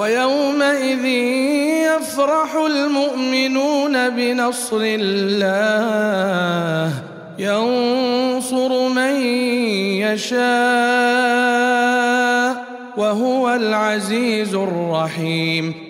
ويومئذ يفرح المؤمنون بنصر الله. ينصر من يشاء وهو العزيز الرحيم.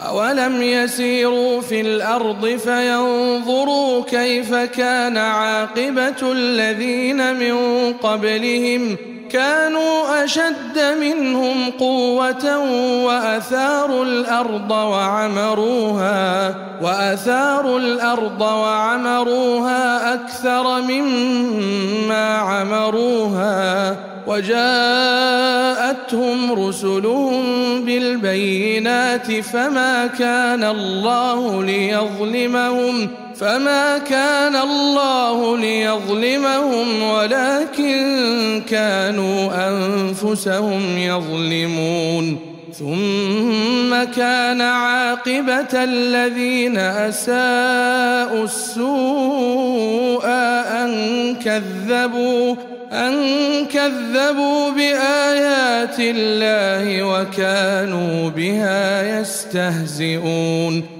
أولم يسيروا في الأرض فينظروا كيف كان عاقبة الذين من قبلهم كانوا أشد منهم قوة وأثاروا الأرض وعمروها وأثاروا الأرض وعمروها أكثر مما عمروها وجاءتهم رسلهم بالبينات فما كان الله ليظلمهم فما كان الله ليظلمهم ولكن كانوا انفسهم يظلمون ثم كان عاقبه الذين اساءوا السوء ان كذبوا أن كذبوا بآيات الله وكانوا بها يستهزئون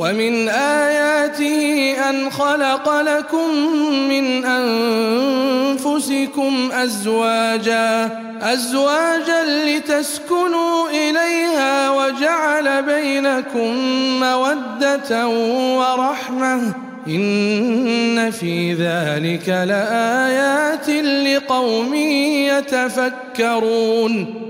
ومن آياته أن خلق لكم من أنفسكم أزواجا أزواجا لتسكنوا إليها وجعل بينكم مودة ورحمة. إن في ذلك لآيات لقوم يتفكرون.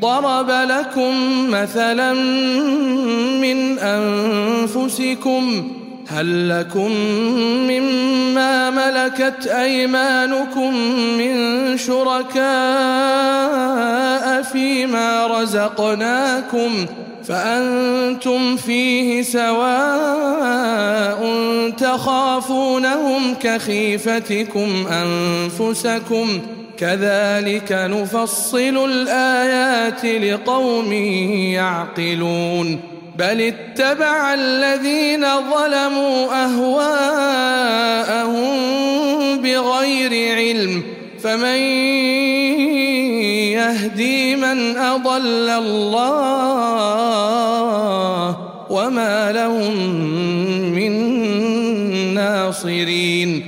ضرب لكم مثلا من أنفسكم هل لكم مما ملكت أيمانكم من شركاء فيما رزقناكم فأنتم فيه سواء تخافونهم كخيفتكم أنفسكم كذلك نفصل الآيات لقوم يعقلون. بل اتبع الذين ظلموا أهواءهم بغير علم. فمن يهدي من أضل الله وما لهم من ناصرين.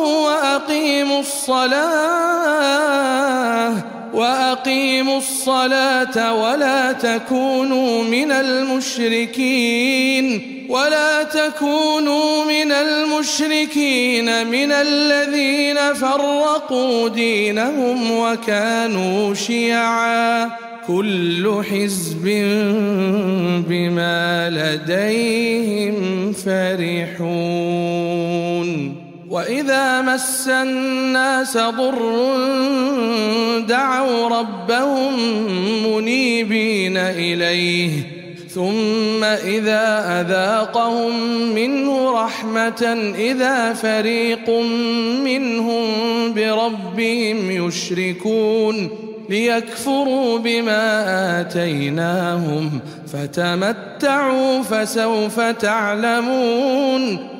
وأقيموا الصلاة وأقيموا الصلاة ولا تكونوا من المشركين ولا تكونوا من المشركين من الذين فرقوا دينهم وكانوا شيعا كل حزب بما لديهم فرحون وإذا مس الناس ضر دعوا ربهم منيبين إليه ثم إذا أذاقهم منه رحمة إذا فريق منهم بربهم يشركون ليكفروا بما آتيناهم فتمتعوا فسوف تعلمون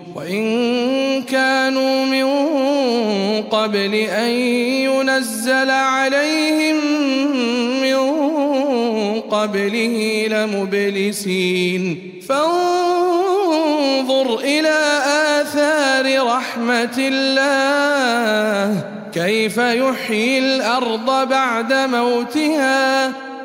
وإن كانوا من قبل أن ينزل عليهم قبله لمبلسين. فانظر إلى آثار رحمة الله. كيف يحيي الأرض بعد موتها؟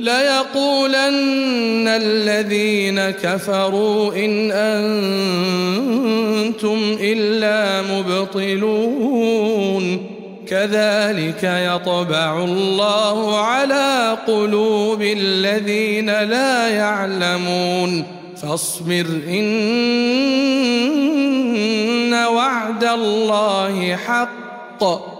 ليقولن الذين كفروا إن أنتم إلا مبطلون. كذلك يطبع الله على قلوب الذين لا يعلمون. فاصبر إن وعد الله حق.